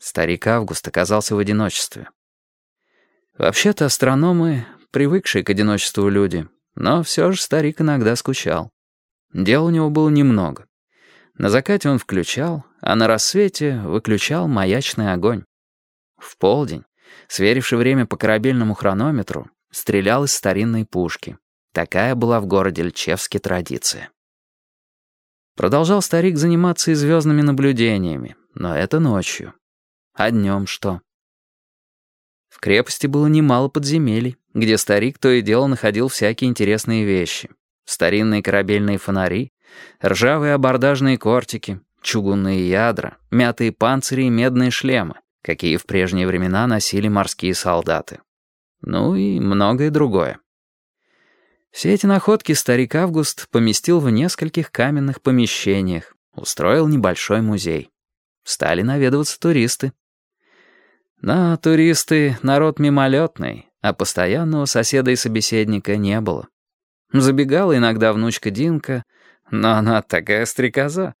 Старик Август оказался в одиночестве. Вообще-то астрономы — привыкшие к одиночеству люди, но все же старик иногда скучал. Дел у него было немного. На закате он включал, а на рассвете выключал маячный огонь. В полдень, сверивший время по корабельному хронометру, стрелял из старинной пушки. Такая была в городе Льчевске традиция. Продолжал старик заниматься и звездными наблюдениями, но это ночью. А днем что? В крепости было немало подземелий, где старик то и дело находил всякие интересные вещи. Старинные корабельные фонари, ржавые абордажные кортики, чугунные ядра, мятые панцири и медные шлемы, какие в прежние времена носили морские солдаты. Ну и многое другое. Все эти находки старик Август поместил в нескольких каменных помещениях, устроил небольшой музей. Стали наведываться туристы. Но туристы — народ мимолетный, а постоянного соседа и собеседника не было. Забегала иногда внучка Динка, но она такая стрекоза.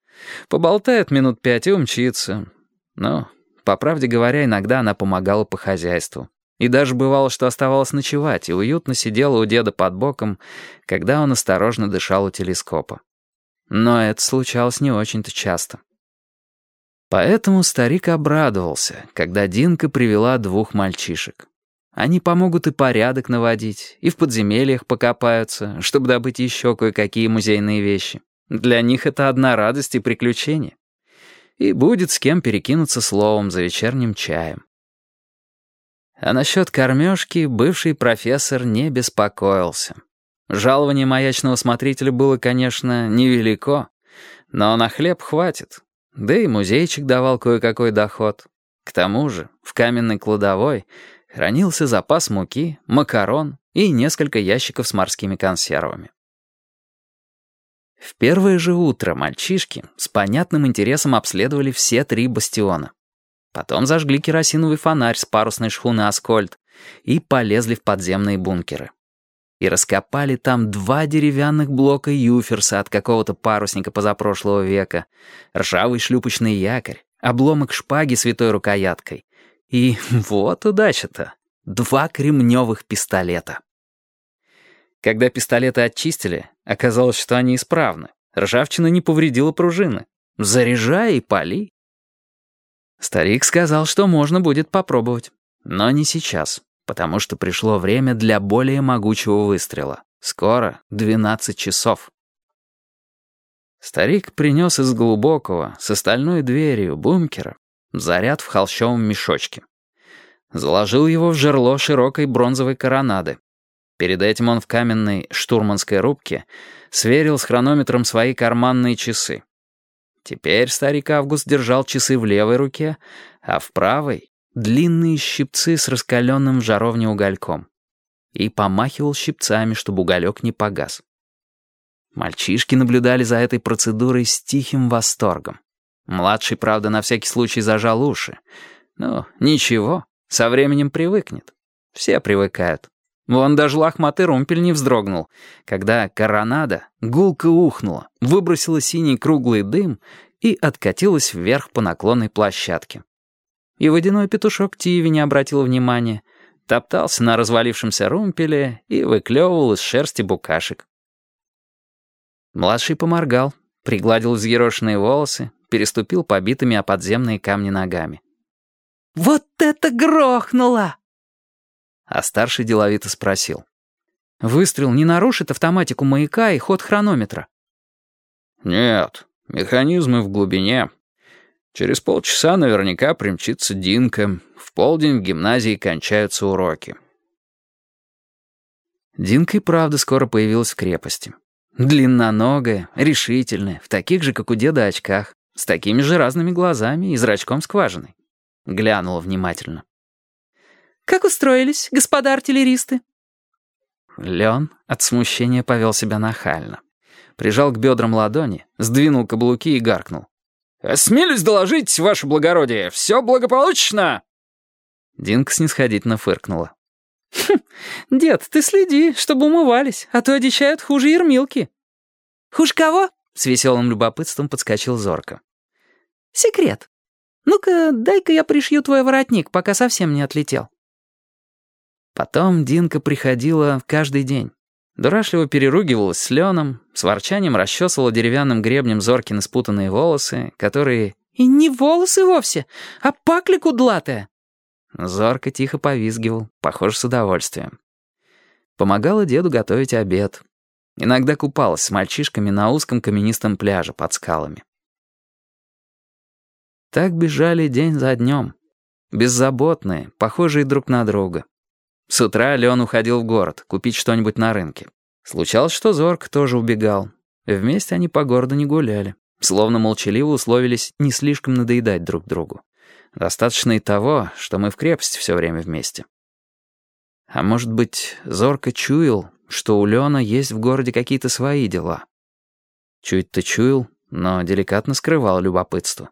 Поболтает минут пять и умчится. Но, по правде говоря, иногда она помогала по хозяйству. И даже бывало, что оставалась ночевать, и уютно сидела у деда под боком, когда он осторожно дышал у телескопа. Но это случалось не очень-то часто. Поэтому старик обрадовался, когда Динка привела двух мальчишек. Они помогут и порядок наводить, и в подземельях покопаются, чтобы добыть еще кое-какие музейные вещи. Для них это одна радость и приключение. И будет с кем перекинуться словом за вечерним чаем. А насчет кормежки бывший профессор не беспокоился. Жалование маячного смотрителя было, конечно, невелико, но на хлеб хватит, да и музейчик давал кое-какой доход. К тому же в каменной кладовой хранился запас муки, макарон и несколько ящиков с морскими консервами. В первое же утро мальчишки с понятным интересом обследовали все три бастиона. Потом зажгли керосиновый фонарь с парусной шхуны «Аскольд» и полезли в подземные бункеры и раскопали там два деревянных блока юферса от какого-то парусника позапрошлого века, ржавый шлюпочный якорь, обломок шпаги с витой рукояткой. И вот удача-то. Два кремневых пистолета. Когда пистолеты очистили, оказалось, что они исправны. Ржавчина не повредила пружины. Заряжай и пали. Старик сказал, что можно будет попробовать. Но не сейчас потому что пришло время для более могучего выстрела. Скоро 12 часов. Старик принес из глубокого, с остальной дверью бункера, заряд в холщовом мешочке. Заложил его в жерло широкой бронзовой коронады. Перед этим он в каменной штурманской рубке сверил с хронометром свои карманные часы. Теперь старик Август держал часы в левой руке, а в правой длинные щипцы с раскаленным в жаровне угольком. И помахивал щипцами, чтобы уголек не погас. Мальчишки наблюдали за этой процедурой с тихим восторгом. Младший, правда, на всякий случай зажал уши. Ну, ничего, со временем привыкнет. Все привыкают. Вон даже лохматый румпель не вздрогнул, когда коронада гулко ухнула, выбросила синий круглый дым и откатилась вверх по наклонной площадке. И водяной петушок Тиви не обратил внимания, топтался на развалившемся румпеле и выклевывал из шерсти букашек. Младший поморгал, пригладил взъерошенные волосы, переступил побитыми о подземные камни ногами. «Вот это грохнуло!» А старший деловито спросил. «Выстрел не нарушит автоматику маяка и ход хронометра?» «Нет, механизмы в глубине. Через полчаса наверняка примчится Динка. В полдень в гимназии кончаются уроки. Динка и правда скоро появилась в крепости. Длинноногая, решительная, в таких же, как у деда, очках, с такими же разными глазами и зрачком скважиной. Глянула внимательно. «Как устроились, господа артиллеристы?» Лен от смущения повел себя нахально. Прижал к бедрам ладони, сдвинул каблуки и гаркнул. «Осмелюсь доложить, ваше благородие, все благополучно!» Динка снисходительно фыркнула. «Хм, дед, ты следи, чтобы умывались, а то одичают хуже ермилки». «Хуже кого?» — с веселым любопытством подскочил Зорко. «Секрет. Ну-ка, дай-ка я пришью твой воротник, пока совсем не отлетел». Потом Динка приходила каждый день. Дурашливо переругивалась с Леном, с ворчанием расчесывала деревянным гребнем Зоркины спутанные волосы, которые... «И не волосы вовсе, а пакля кудлатая!» Зорко тихо повизгивал, похоже, с удовольствием. Помогала деду готовить обед. Иногда купалась с мальчишками на узком каменистом пляже под скалами. Так бежали день за днем. Беззаботные, похожие друг на друга. С утра Леон уходил в город, купить что-нибудь на рынке. Случалось, что Зорг тоже убегал. Вместе они по городу не гуляли. Словно молчаливо условились не слишком надоедать друг другу. Достаточно и того, что мы в крепости все время вместе. А может быть, Зорко чуял, что у Леона есть в городе какие-то свои дела. Чуть-то чуял, но деликатно скрывал любопытство.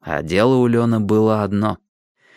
А дело у Леона было одно.